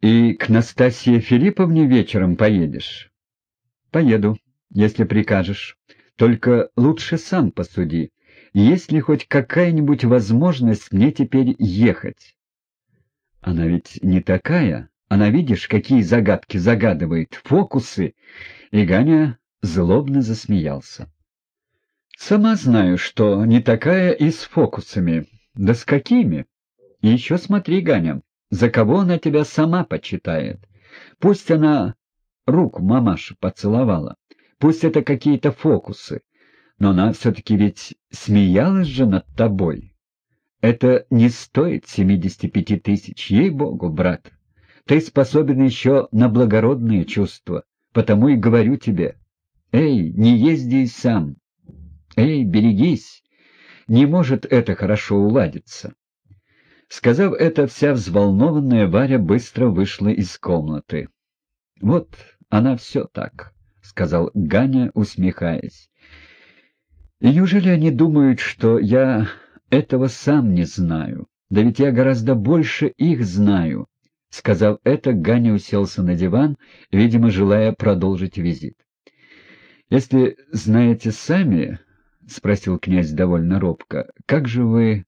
И к Настасье Филипповне вечером поедешь? Поеду, если прикажешь. Только лучше сам посуди. Есть ли хоть какая-нибудь возможность мне теперь ехать? Она ведь не такая. Она, видишь, какие загадки загадывает, фокусы. И Ганя злобно засмеялся. Сама знаю, что не такая и с фокусами. Да с какими? И еще смотри, Ганя, за кого она тебя сама почитает. Пусть она руку мамаши поцеловала, пусть это какие-то фокусы, но она все-таки ведь смеялась же над тобой. Это не стоит семидесяти пяти тысяч, ей-богу, брат. Ты способен еще на благородные чувства, потому и говорю тебе. Эй, не езди сам. Эй, берегись. Не может это хорошо уладиться. Сказав это, вся взволнованная Варя быстро вышла из комнаты. — Вот она все так, — сказал Ганя, усмехаясь. — И неужели они думают, что я этого сам не знаю? Да ведь я гораздо больше их знаю. Сказав это, Ганя уселся на диван, видимо, желая продолжить визит. — Если знаете сами, — спросил князь довольно робко, — как же вы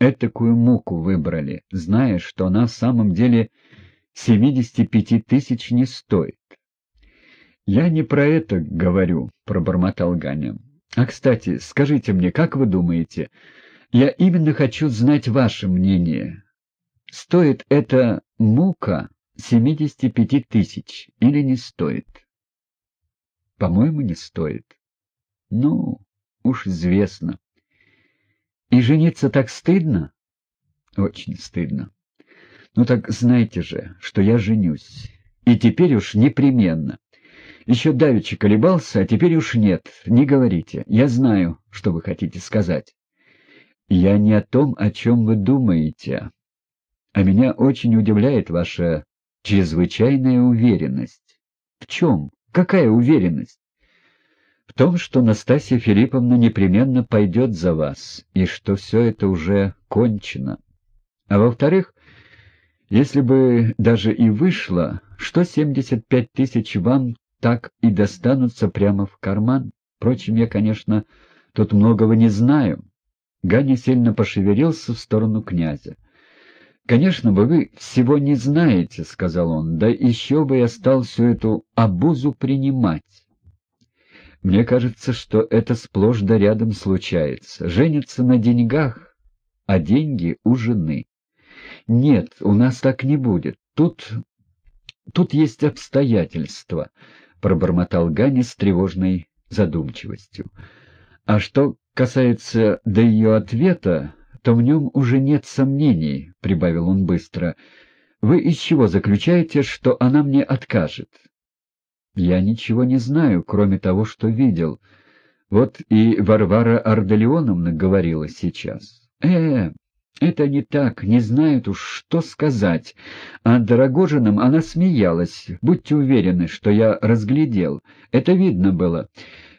этакую муку выбрали, зная, что она в самом деле 75 тысяч не стоит. — Я не про это говорю, — пробормотал Ганя. — А, кстати, скажите мне, как вы думаете, я именно хочу знать ваше мнение. Стоит эта мука 75 тысяч или не стоит? — По-моему, не стоит. — Ну, уж известно. И жениться так стыдно? Очень стыдно. Ну так знайте же, что я женюсь. И теперь уж непременно. Еще давеча колебался, а теперь уж нет. Не говорите. Я знаю, что вы хотите сказать. Я не о том, о чем вы думаете. А меня очень удивляет ваша чрезвычайная уверенность. В чем? Какая уверенность? Том, что Настасья Филипповна непременно пойдет за вас, и что все это уже кончено. А во-вторых, если бы даже и вышло, что 75 тысяч вам так и достанутся прямо в карман? Впрочем, я, конечно, тут многого не знаю. Ганя сильно пошевелился в сторону князя. «Конечно бы вы всего не знаете», — сказал он, — «да еще бы я стал всю эту обузу принимать». Мне кажется, что это сплошь да рядом случается. Женятся на деньгах, а деньги у жены. Нет, у нас так не будет. Тут... тут есть обстоятельства, — пробормотал Ганя с тревожной задумчивостью. А что касается до ее ответа, то в нем уже нет сомнений, — прибавил он быстро. Вы из чего заключаете, что она мне откажет? Я ничего не знаю, кроме того, что видел. Вот и Варвара Арделеоновна говорила сейчас. Э, это не так, не знают уж, что сказать. А Дорогожиным она смеялась. Будьте уверены, что я разглядел. Это видно было.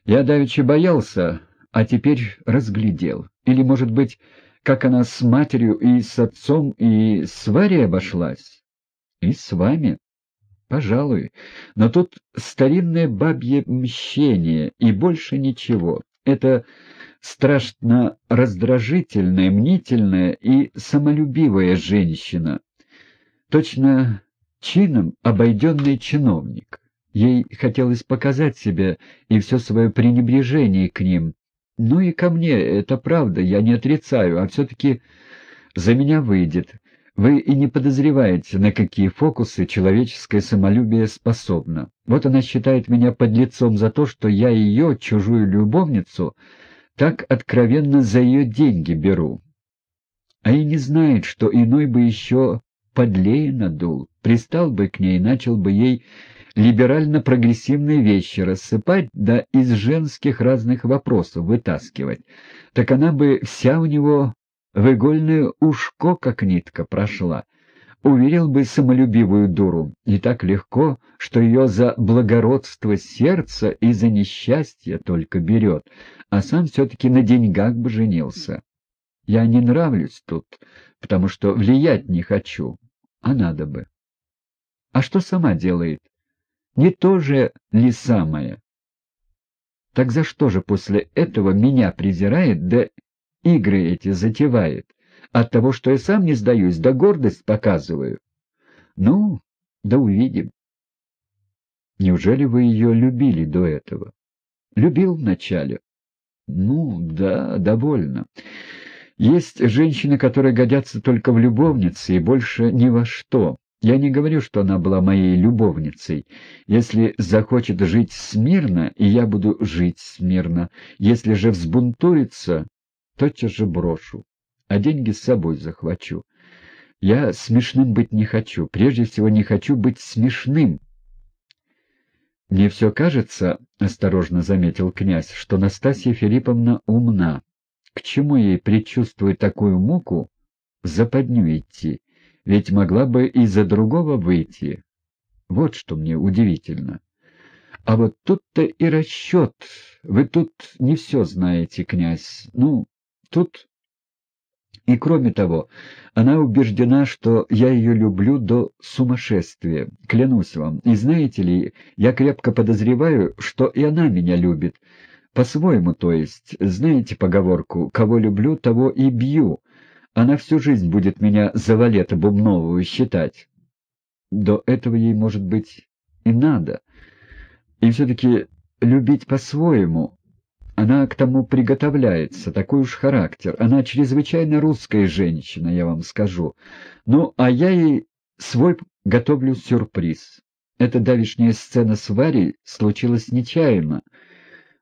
Я давеча боялся, а теперь разглядел. Или, может быть, как она с матерью и с отцом и с Варей обошлась? И с вами. Пожалуй, но тут старинное бабье мщение и больше ничего. Это страшно раздражительная, мнительная и самолюбивая женщина. Точно чином обойденный чиновник. Ей хотелось показать себя и все свое пренебрежение к ним. Ну и ко мне, это правда, я не отрицаю, а все-таки за меня выйдет. Вы и не подозреваете, на какие фокусы человеческое самолюбие способно. Вот она считает меня подлецом за то, что я ее, чужую любовницу, так откровенно за ее деньги беру. А и не знает, что иной бы еще подлее надул, пристал бы к ней, начал бы ей либерально-прогрессивные вещи рассыпать, да из женских разных вопросов вытаскивать, так она бы вся у него в игольное ушко, как нитка, прошла. Уверил бы самолюбивую дуру, не так легко, что ее за благородство сердца и за несчастье только берет, а сам все-таки на деньгах бы женился. Я не нравлюсь тут, потому что влиять не хочу, а надо бы. А что сама делает? Не то же ли самое? Так за что же после этого меня презирает, да игры эти затевает? От того, что я сам не сдаюсь, да гордость показываю? Ну, да увидим. Неужели вы ее любили до этого? Любил вначале. Ну, да, довольно. Есть женщины, которые годятся только в любовнице и больше ни во что. Я не говорю, что она была моей любовницей. Если захочет жить смирно, и я буду жить смирно. Если же взбунтуется, тотчас же брошу, а деньги с собой захвачу. Я смешным быть не хочу, прежде всего не хочу быть смешным. Мне все кажется, — осторожно заметил князь, — что Настасья Филипповна умна. К чему ей предчувствовать такую муку, в западню идти? Ведь могла бы и за другого выйти. Вот что мне удивительно. А вот тут-то и расчет. Вы тут не все знаете, князь. Ну, тут... И кроме того, она убеждена, что я ее люблю до сумасшествия, клянусь вам. И знаете ли, я крепко подозреваю, что и она меня любит. По-своему, то есть. Знаете поговорку «кого люблю, того и бью». Она всю жизнь будет меня за Валета Бубновую считать. До этого ей, может быть, и надо. И все-таки любить по-своему. Она к тому приготовляется, такой уж характер. Она чрезвычайно русская женщина, я вам скажу. Ну, а я ей свой готовлю сюрприз. Эта давишняя сцена с Варей случилась нечаянно,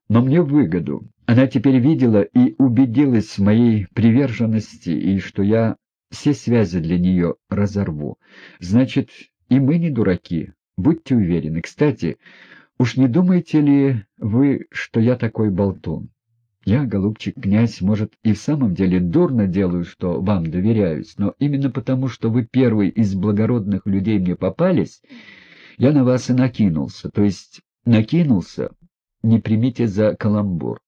но мне выгоду. Она теперь видела и убедилась в моей приверженности, и что я все связи для нее разорву. Значит, и мы не дураки, будьте уверены. Кстати, уж не думаете ли вы, что я такой болтун? Я, голубчик князь, может, и в самом деле дурно делаю, что вам доверяюсь, но именно потому, что вы первый из благородных людей мне попались, я на вас и накинулся, то есть накинулся, не примите за каламбур.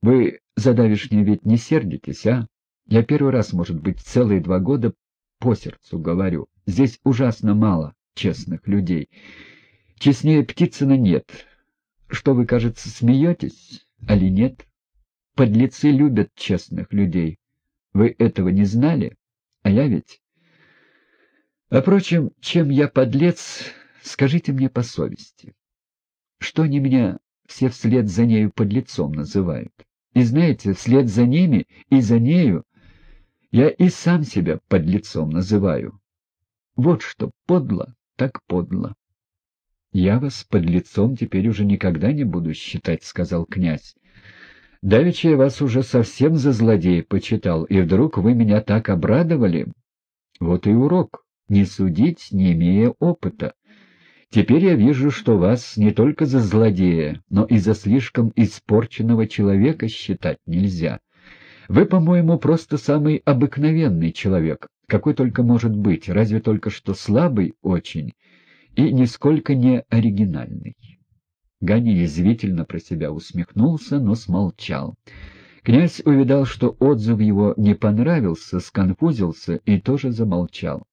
Вы за давишнее ведь не сердитесь, а? Я первый раз, может быть, целые два года по сердцу говорю. Здесь ужасно мало честных людей. Честнее Птицына нет. Что вы, кажется, смеетесь, али нет? Подлецы любят честных людей. Вы этого не знали? А я ведь... А, впрочем, чем я подлец, скажите мне по совести. Что они меня все вслед за нею подлецом называют. И знаете, вслед за ними и за нею я и сам себя подлецом называю. Вот что подло, так подло. — Я вас подлецом теперь уже никогда не буду считать, — сказал князь. — Давеча я вас уже совсем за злодея почитал, и вдруг вы меня так обрадовали. Вот и урок — не судить, не имея опыта. Теперь я вижу, что вас не только за злодея, но и за слишком испорченного человека считать нельзя. Вы, по-моему, просто самый обыкновенный человек, какой только может быть, разве только что слабый очень и нисколько не оригинальный. Ганя язвительно про себя усмехнулся, но смолчал. Князь увидал, что отзыв его не понравился, сконфузился и тоже замолчал.